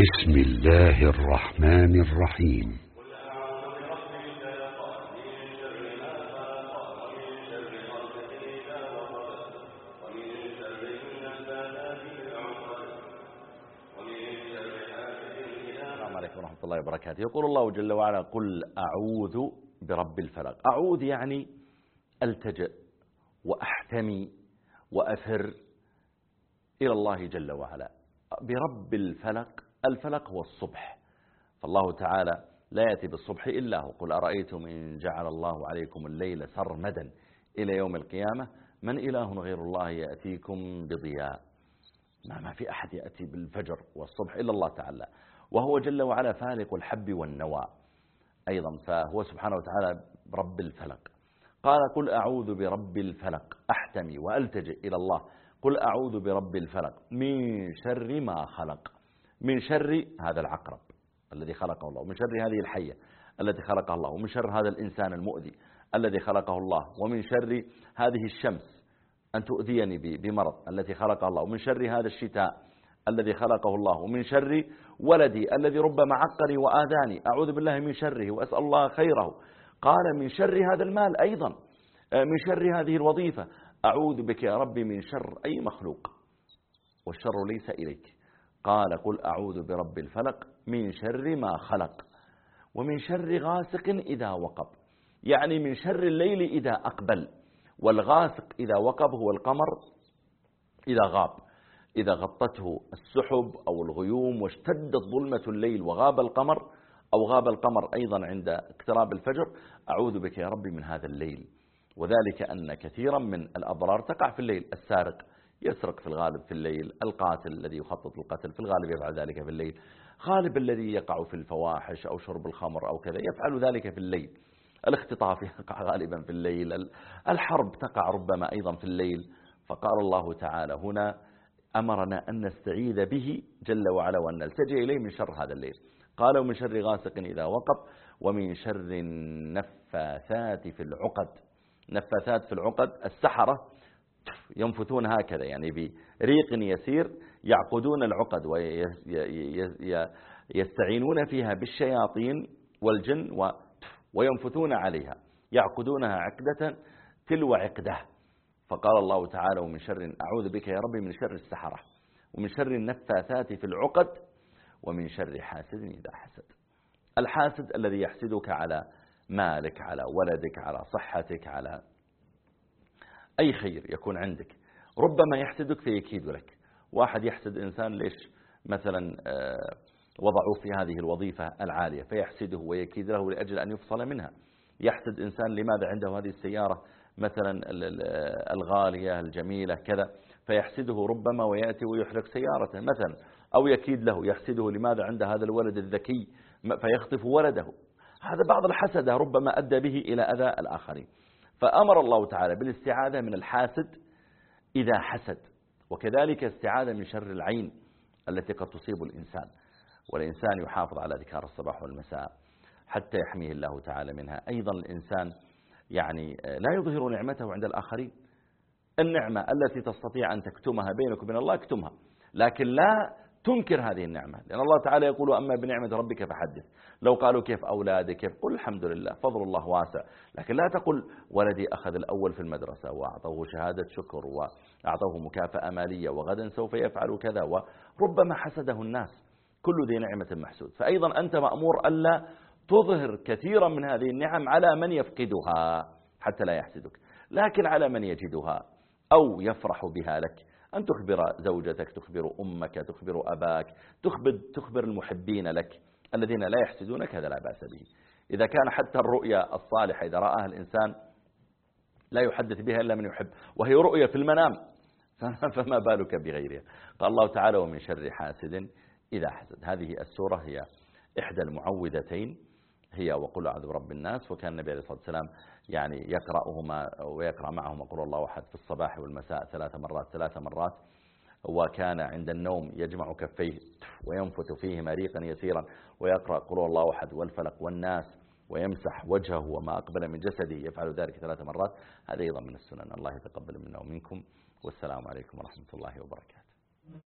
بسم الله الرحمن الرحيم. السلام عليكم ورحمة الله وبركاته. يقول الله جل وعلا قل أعوذ برب الفلق. أعوذ يعني ألتجئ وأحتمي وأفر إلى الله جل وعلا. برب الفلق الفلق هو الصبح. فالله تعالى لا يأتي بالصبح إلا هو. قل أرأيتم إن جعل الله عليكم الليل سرمدا إلى يوم القيامة؟ من إله غير الله يأتيكم بضياء؟ ما ما في أحد يأتي بالفجر والصبح إلا الله تعالى. وهو جل وعلا فالق الحب والنوى أيضا فهو سبحانه وتعالى رب الفلق. قال قل أعوذ برب الفلق. أحتمي وألتجئ إلى الله. قل أعوذ برب الفلق. من شر ما خلق. من شر هذا العقرب الذي خلقه الله ومن شر هذه الحية التي خلقها الله ومن شر هذا الإنسان المؤذي الذي خلقه الله ومن شر هذه الشمس أن تؤذيني بمرض التي خلقها الله ومن شر هذا الشتاء الذي خلقه الله ومن شر ولدي الذي ربما عقني وآذاني أعوذ بالله من شره وأسأل الله خيره. قال من شر هذا المال أيضا من شر هذه الوظيفة أعوذ بك يا ربي من شر أي مخلوق والشر ليس إليك. قال قل أعوذ برب الفلق من شر ما خلق ومن شر غاسق إذا وقب. يعني من شر الليل إذا أقبل والغاسق إذا وقب هو القمر إذا غاب. إذا غطته السحب أو الغيوم واشتدت ظلمة الليل وغاب القمر أو غاب القمر أيضا عند اقتراب الفجر أعوذ بك يا ربي من هذا الليل. وذلك أن كثيرا من الأضرار تقع في الليل السارق. يسرق في الغالب في الليل القاتل الذي يخطط القتل في الغالب يفعل ذلك في الليل. غالب الذي يقع في الفواحش أو شرب الخمر أو كذا يفعل ذلك في الليل. الاختطاف يقع غالبا في الليل. الحرب تقع ربما أيضا في الليل. فقال الله تعالى هنا أمرنا أن نستعيذ به جل وعلا وأن نلتجئ إليه من شر هذا الليل. قال ومن شر غاسق إذا وقب ومن شر النفاثات في العقد. نفاثات في العقد السحرة ينفثون هكذا يعني بريق يسير يعقدون العقد ويستعينون فيها بالشياطين والجن وينفثون عليها يعقدونها عقدة تلو عقدة. فقال الله تعالى ومن شر أعوذ بك يا ربي من شر السحرة ومن شر النفاثات في العقد ومن شر حاسد إذا حسد. الحاسد الذي يحسدك على مالك على ولدك على صحتك على أي خير يكون عندك. ربما يحسدك فيكيد لك. واحد يحسد إنسان ليش مثلا وضعوه في هذه الوظيفة العالية فيحسده ويكيد له لأجل أن يفصل منها. يحسد إنسان لماذا عنده هذه السيارة؟ مثلا الغالية الجميلة كذا. فيحسده ربما ويأتي ويحرق سيارته مثلا أو يكيد له يحسده لماذا عند هذا الولد الذكي؟ فيخطف ولده. هذا بعض الحسد ربما أدى به إلى أذى الآخرين. فأمر الله تعالى بالاستعاذة من الحاسد إذا حسد وكذلك استعاذة من شر العين التي قد تصيب الإنسان والإنسان يحافظ على ذكار الصباح والمساء حتى يحميه الله تعالى منها. أيضا الإنسان يعني لا يظهر نعمته عند الآخرين النعمة التي تستطيع أن تكتمها بينك وبين الله اكتمها لكن لا تنكر هذه النعمة. لأن الله تعالى يقول أما بنعمة ربك فحدث. لو قالوا كيف أولادك؟ كيف قل الحمد لله فضل الله واسع. لكن لا تقل ولدي أخذ الأول في المدرسة وأعطوه شهادة شكر وأعطوه مكافأة مالية وغدا سوف يفعل كذا. وربما حسده الناس. كل ذي نعمة محسود. فأيضا أنت مأمور ألا تظهر كثيرا من هذه النعم على من يفقدها حتى لا يحسدك. لكن على من يجدها أو يفرح بها لك. أن تخبر زوجتك تخبر أمك تخبر أباك تخبر, تخبر المحبين لك الذين لا يحسدونك هذا لا بأس به. إذا كان حتى الرؤيا الصالحة إذا رآها الإنسان لا يحدث بها إلا من يحب وهي رؤيا في المنام فما بالك بغيرها؟ قال الله تعالى ومن شر حاسد إذا حسد. هذه السورة هي إحدى المعوذتين هي وقل أعوذ برب الناس وكان النبي عليه الصلاة والسلام يعني يقرأهما ويقرأ معهما قل الله أحد في الصباح والمساء ثلاث مرات ثلاث مرات. وكان عند النوم يجمع كفيه وينفث فيه مريقا يسيرا ويقرأ قل الله أحد والفلق والناس ويمسح وجهه وما أقبل من جسده يفعل ذلك ثلاث مرات. هذا أيضا من السنن. الله يتقبل منا ومنكم. والسلام عليكم ورحمة الله وبركاته.